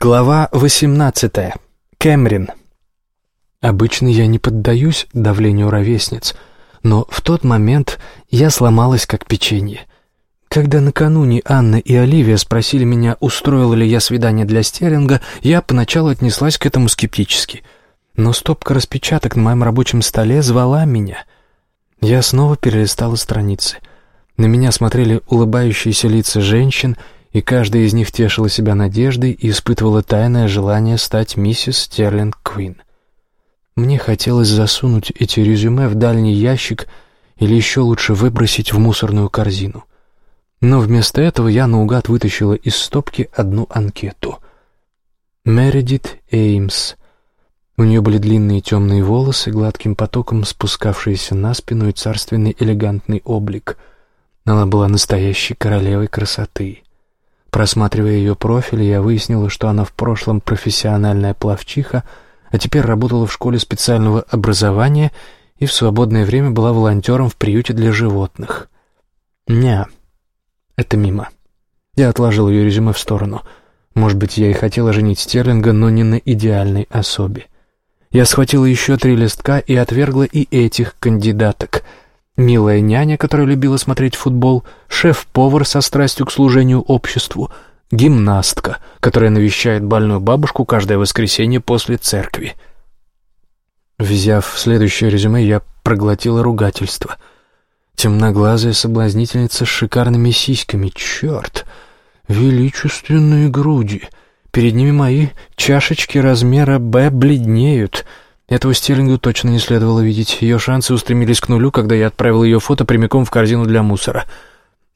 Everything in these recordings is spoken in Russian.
Глава 18. Кэмрин. Обычно я не поддаюсь давлению ровесниц, но в тот момент я сломалась как печенье. Когда накануне Анна и Оливия спросили меня, устроила ли я свидание для Стеринга, я поначалу отнеслась к этому скептически. Но стопка распечаток на моем рабочем столе звала меня. Я снова перелистала страницы. На меня смотрели улыбающиеся лица женщин — и каждая из них тешила себя надеждой и испытывала тайное желание стать миссис Стерлинг Квин. Мне хотелось засунуть эти резюме в дальний ящик или еще лучше выбросить в мусорную корзину. Но вместо этого я наугад вытащила из стопки одну анкету. Мередит Эймс. У нее были длинные темные волосы, гладким потоком спускавшиеся на спину и царственный элегантный облик. Она была настоящей королевой красоты. Просматривая ее профиль, я выяснила, что она в прошлом профессиональная пловчиха, а теперь работала в школе специального образования и в свободное время была волонтером в приюте для животных. Ня, это мимо. Я отложил ее резюме в сторону. Может быть, я и хотела женить Стерлинга, но не на идеальной особе. Я схватила еще три листка и отвергла и этих кандидаток — милая няня, которая любила смотреть футбол, шеф-повар со страстью к служению обществу, гимнастка, которая навещает больную бабушку каждое воскресенье после церкви. Взяв следующее резюме, я проглотила ругательство. Темноглазая соблазнительница с шикарными сиськами. Черт! Величественные груди. Перед ними мои чашечки размера «Б» бледнеют — этого Стерлингу точно не следовало видеть. Ее шансы устремились к нулю, когда я отправил ее фото прямиком в корзину для мусора.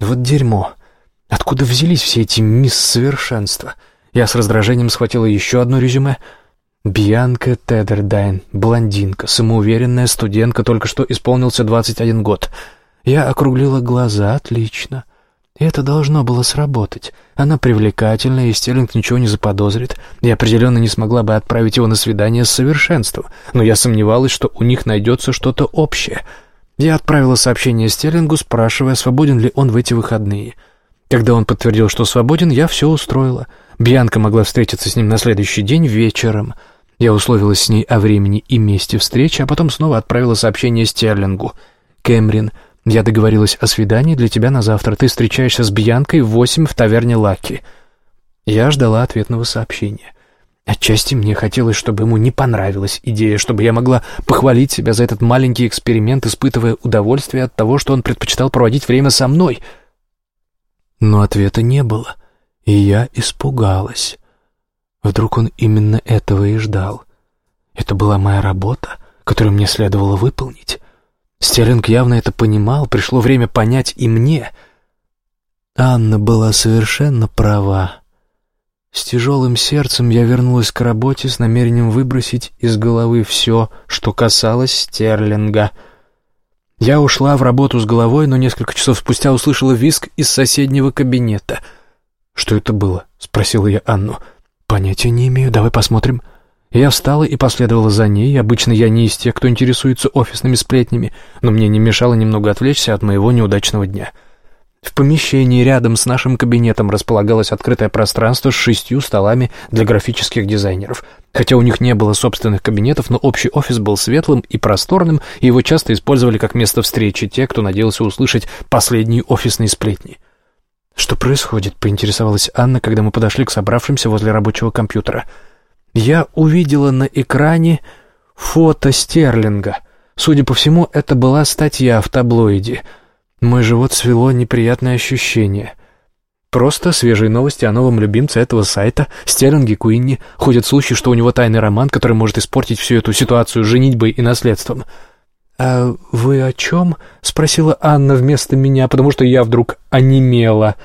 Вот дерьмо. Откуда взялись все эти мисс совершенства? Я с раздражением схватила еще одно резюме. Бьянка Тедердайн, блондинка, самоуверенная студентка, только что исполнился 21 год. Я округлила глаза, отлично. Это должно было сработать. Она привлекательна, и Стерлинг ничего не заподозрит. Я определенно не смогла бы отправить его на свидание с совершенством, но я сомневалась, что у них найдется что-то общее. Я отправила сообщение Стерлингу, спрашивая, свободен ли он в эти выходные. Когда он подтвердил, что свободен, я все устроила. Бьянка могла встретиться с ним на следующий день вечером. Я условилась с ней о времени и месте встречи, а потом снова отправила сообщение Стерлингу. «Кэмрин, я договорилась о свидании для тебя на завтра. Ты встречаешься с Бьянкой в восемь в таверне Лаки. Я ждала ответного сообщения. Отчасти мне хотелось, чтобы ему не понравилась идея, чтобы я могла похвалить себя за этот маленький эксперимент, испытывая удовольствие от того, что он предпочитал проводить время со мной. Но ответа не было, и я испугалась. Вдруг он именно этого и ждал. Это была моя работа, которую мне следовало выполнить. Стерлинг явно это понимал, пришло время понять и мне. Анна была совершенно права. С тяжелым сердцем я вернулась к работе с намерением выбросить из головы все, что касалось Стерлинга. Я ушла в работу с головой, но несколько часов спустя услышала визг из соседнего кабинета. «Что это было?» — спросила я Анну. «Понятия не имею. Давай посмотрим». Я встала и последовала за ней. Обычно я не из тех, кто интересуется офисными сплетнями, но мне не мешало немного отвлечься от моего неудачного дня. В помещении рядом с нашим кабинетом располагалось открытое пространство с шестью столами для графических дизайнеров. Хотя у них не было собственных кабинетов, но общий офис был светлым и просторным, и его часто использовали как место встречи те, кто надеялся услышать последние офисные сплетни. «Что происходит?» — поинтересовалась Анна, когда мы подошли к собравшимся возле рабочего компьютера — я увидела на экране фото Стерлинга. Судя по всему, это была статья в таблоиде. Мой живот свело неприятное ощущение. Просто свежие новости о новом любимце этого сайта, Стерлинге Куинни. Ходят слухи, что у него тайный роман, который может испортить всю эту ситуацию женитьбой и наследством. «А вы о чем?» — спросила Анна вместо меня, потому что я вдруг онемела —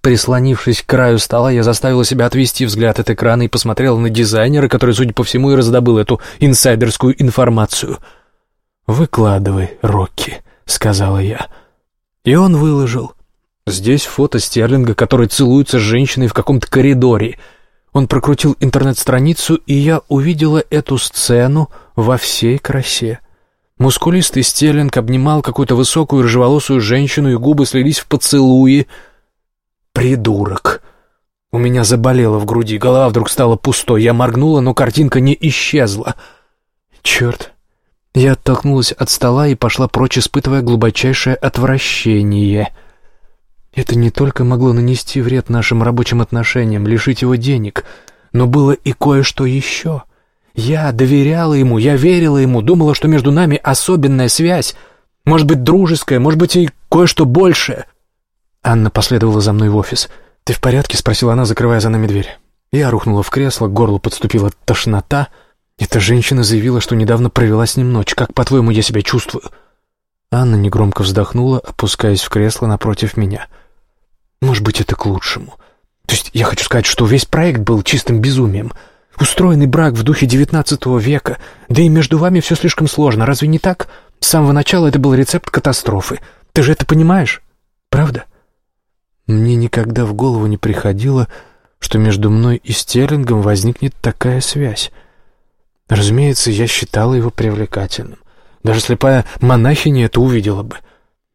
Прислонившись к краю стола, я заставила себя отвести взгляд от экрана и посмотрела на дизайнера, который, судя по всему, и раздобыл эту инсайдерскую информацию. «Выкладывай, Рокки», — сказала я. И он выложил. Здесь фото Стерлинга, который целуется с женщиной в каком-то коридоре. Он прокрутил интернет-страницу, и я увидела эту сцену во всей красе. Мускулистый Стерлинг обнимал какую-то высокую рыжеволосую женщину, и губы слились в поцелуи — «Придурок!» У меня заболело в груди, голова вдруг стала пустой. Я моргнула, но картинка не исчезла. Черт. Я оттолкнулась от стола и пошла прочь, испытывая глубочайшее отвращение. Это не только могло нанести вред нашим рабочим отношениям, лишить его денег, но было и кое-что еще. Я доверяла ему, я верила ему, думала, что между нами особенная связь, может быть, дружеская, может быть, и кое-что большее. Анна последовала за мной в офис. «Ты в порядке?» — спросила она, закрывая за нами дверь. Я рухнула в кресло, к горлу подступила тошнота. Эта женщина заявила, что недавно провела с ним ночь. Как, по-твоему, я себя чувствую? Анна негромко вздохнула, опускаясь в кресло напротив меня. «Может быть, это к лучшему. То есть я хочу сказать, что весь проект был чистым безумием. Устроенный брак в духе девятнадцатого века. Да и между вами все слишком сложно, разве не так? С самого начала это был рецепт катастрофы. Ты же это понимаешь? Правда?» Мне никогда в голову не приходило, что между мной и Стерлингом возникнет такая связь. Разумеется, я считала его привлекательным. Даже слепая монахиня это увидела бы.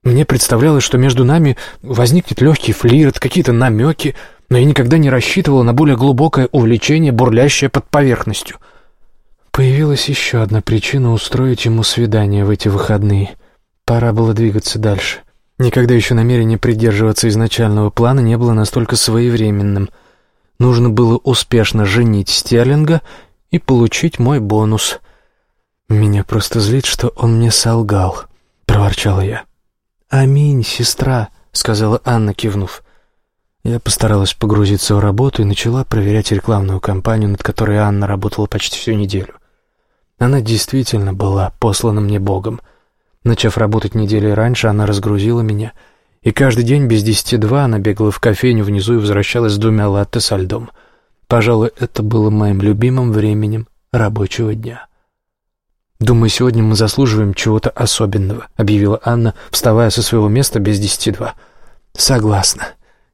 Мне представлялось, что между нами возникнет легкий флирт, какие-то намеки, но я никогда не рассчитывала на более глубокое увлечение, бурлящее под поверхностью. Появилась еще одна причина устроить ему свидание в эти выходные. Пора было двигаться дальше. Никогда еще намерение придерживаться изначального плана не было настолько своевременным. Нужно было успешно женить Стерлинга и получить мой бонус. «Меня просто злит, что он мне солгал», — проворчала я. «Аминь, сестра», — сказала Анна, кивнув. Я постаралась погрузиться в работу и начала проверять рекламную кампанию, над которой Анна работала почти всю неделю. Она действительно была послана мне Богом — Начав работать недели раньше, она разгрузила меня, и каждый день без десяти два она бегала в кофейню внизу и возвращалась с двумя латте со льдом. Пожалуй, это было моим любимым временем рабочего дня. «Думаю, сегодня мы заслуживаем чего-то особенного», — объявила Анна, вставая со своего места без десяти два. «Согласна.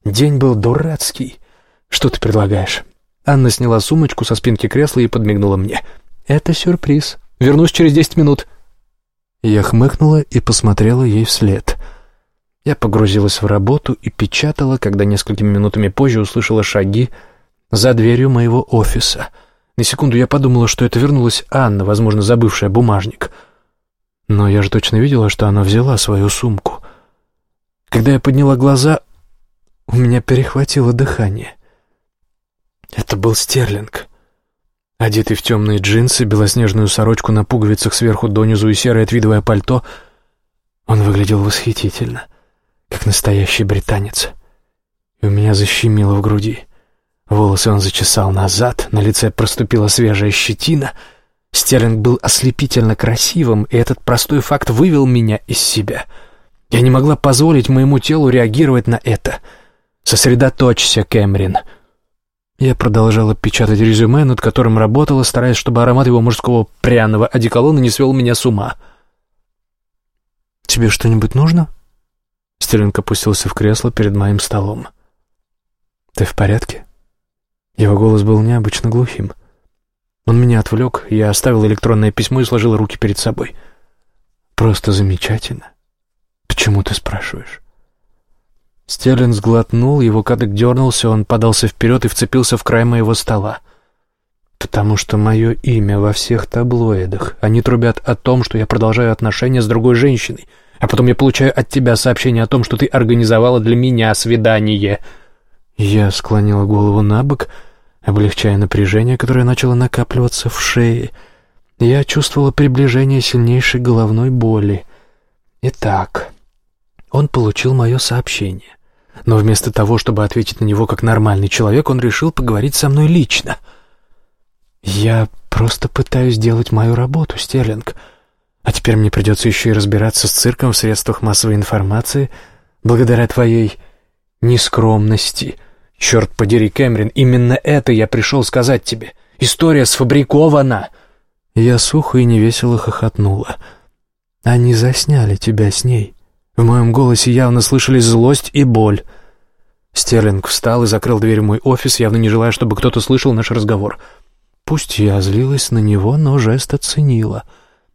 День был дурацкий. Что ты предлагаешь?» Анна сняла сумочку со спинки кресла и подмигнула мне. «Это сюрприз. Вернусь через десять минут». Я хмыкнула и посмотрела ей вслед. Я погрузилась в работу и печатала, когда несколькими минутами позже услышала шаги за дверью моего офиса. На секунду я подумала, что это вернулась Анна, возможно, забывшая бумажник. Но я же точно видела, что она взяла свою сумку. Когда я подняла глаза, у меня перехватило дыхание. Это был Стерлинг. Одетый в темные джинсы, белоснежную сорочку на пуговицах сверху донизу и серое твидовое пальто, он выглядел восхитительно, как настоящий британец. И у меня защемило в груди. Волосы он зачесал назад, на лице проступила свежая щетина. Стерлинг был ослепительно красивым, и этот простой факт вывел меня из себя. Я не могла позволить моему телу реагировать на это. «Сосредоточься, Кэмрин», я продолжала печатать резюме, над которым работала, стараясь, чтобы аромат его мужского пряного одеколона не свел меня с ума. «Тебе что-нибудь нужно?» Стерлинг опустился в кресло перед моим столом. «Ты в порядке?» Его голос был необычно глухим. Он меня отвлек, я оставил электронное письмо и сложил руки перед собой. «Просто замечательно. Почему ты спрашиваешь?» Стерлин сглотнул, его кадык дернулся, он подался вперед и вцепился в край моего стола. «Потому что мое имя во всех таблоидах. Они трубят о том, что я продолжаю отношения с другой женщиной, а потом я получаю от тебя сообщение о том, что ты организовала для меня свидание». Я склонила голову на бок, облегчая напряжение, которое начало накапливаться в шее. Я чувствовала приближение сильнейшей головной боли. Итак, он получил мое сообщение. Но вместо того, чтобы ответить на него как нормальный человек, он решил поговорить со мной лично. «Я просто пытаюсь делать мою работу, Стерлинг. А теперь мне придется еще и разбираться с цирком в средствах массовой информации, благодаря твоей нескромности. Черт подери, Кэмерин, именно это я пришел сказать тебе. История сфабрикована!» Я сухо и невесело хохотнула. «Они засняли тебя с ней». В моем голосе явно слышались злость и боль. Стерлинг встал и закрыл дверь в мой офис, явно не желая, чтобы кто-то слышал наш разговор. Пусть я злилась на него, но жест оценила.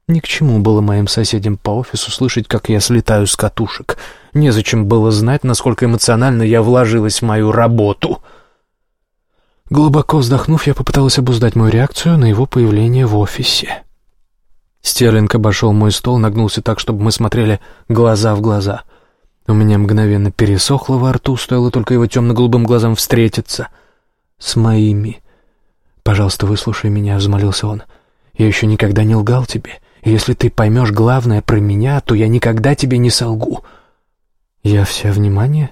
Ни к чему было моим соседям по офису слышать, как я слетаю с катушек. Незачем было знать, насколько эмоционально я вложилась в мою работу. Глубоко вздохнув, я попыталась обуздать мою реакцию на его появление в офисе. Стерлинг обошел мой стол, нагнулся так, чтобы мы смотрели глаза в глаза. У меня мгновенно пересохло во рту, стоило только его темно-голубым глазам встретиться. С моими. «Пожалуйста, выслушай меня», — взмолился он. «Я еще никогда не лгал тебе, и если ты поймешь главное про меня, то я никогда тебе не солгу». «Я вся внимание.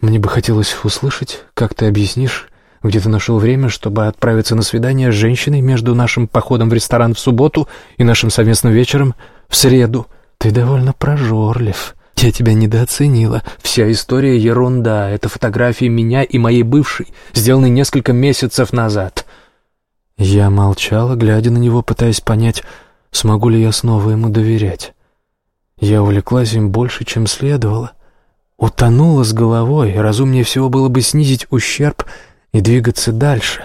Мне бы хотелось услышать, как ты объяснишь, где ты нашел время, чтобы отправиться на свидание с женщиной между нашим походом в ресторан в субботу и нашим совместным вечером в среду. Ты довольно прожорлив. Я тебя недооценила. Вся история ерунда. Это фотографии меня и моей бывшей, сделанные несколько месяцев назад. Я молчала, глядя на него, пытаясь понять, смогу ли я снова ему доверять. Я увлеклась им больше, чем следовало. Утонула с головой, разумнее всего было бы снизить ущерб и двигаться дальше.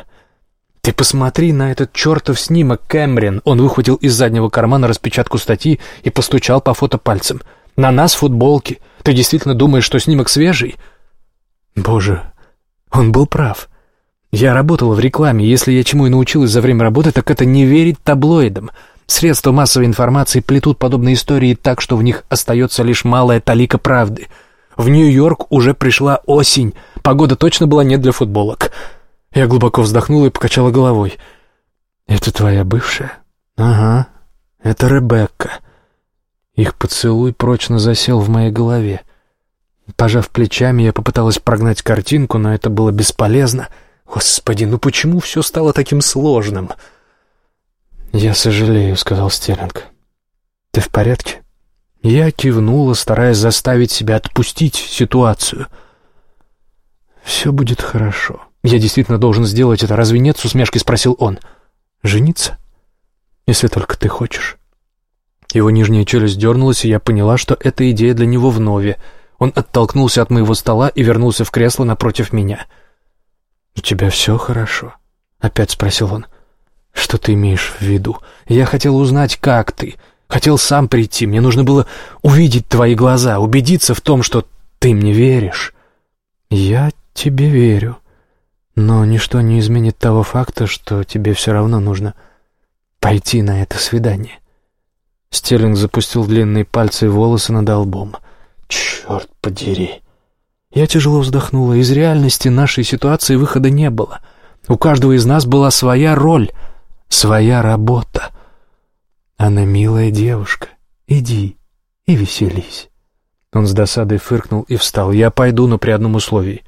«Ты посмотри на этот чертов снимок, Кэмрин!» Он выхватил из заднего кармана распечатку статьи и постучал по фото пальцем. «На нас футболки. Ты действительно думаешь, что снимок свежий?» Боже, он был прав. Я работала в рекламе, если я чему и научилась за время работы, так это не верить таблоидам. Средства массовой информации плетут подобные истории так, что в них остается лишь малая талика правды — в Нью-Йорк уже пришла осень. Погода точно была не для футболок. Я глубоко вздохнула и покачала головой. «Это твоя бывшая?» «Ага, это Ребекка». Их поцелуй прочно засел в моей голове. Пожав плечами, я попыталась прогнать картинку, но это было бесполезно. Господи, ну почему все стало таким сложным? «Я сожалею», — сказал Стерлинг. «Ты в порядке?» Я кивнула, стараясь заставить себя отпустить ситуацию. «Все будет хорошо. Я действительно должен сделать это. Разве нет?» — с усмешкой спросил он. «Жениться? Если только ты хочешь». Его нижняя челюсть дернулась, и я поняла, что эта идея для него вновь. Он оттолкнулся от моего стола и вернулся в кресло напротив меня. «У тебя все хорошо?» — опять спросил он. «Что ты имеешь в виду? Я хотел узнать, как ты. Хотел сам прийти, мне нужно было увидеть твои глаза, убедиться в том, что ты мне веришь. Я тебе верю, но ничто не изменит того факта, что тебе все равно нужно пойти на это свидание. Стерлинг запустил длинные пальцы и волосы над лбом. «Черт подери!» Я тяжело вздохнула. Из реальности нашей ситуации выхода не было. У каждого из нас была своя роль, своя работа. Она милая девушка. Иди и веселись. Он с досадой фыркнул и встал. Я пойду, но при одном условии.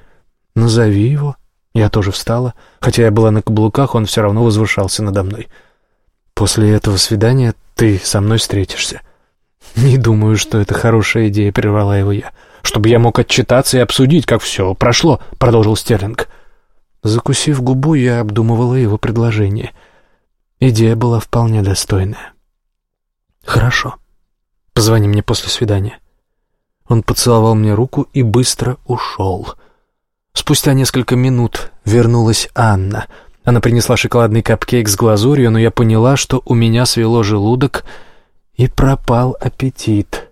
Назови его. Я тоже встала. Хотя я была на каблуках, он все равно возвышался надо мной. После этого свидания ты со мной встретишься. Не думаю, что это хорошая идея, прервала его я. Чтобы я мог отчитаться и обсудить, как все прошло, продолжил Стерлинг. Закусив губу, я обдумывала его предложение. Идея была вполне достойная. «Хорошо. Позвони мне после свидания». Он поцеловал мне руку и быстро ушел. Спустя несколько минут вернулась Анна. Она принесла шоколадный капкейк с глазурью, но я поняла, что у меня свело желудок и пропал аппетит.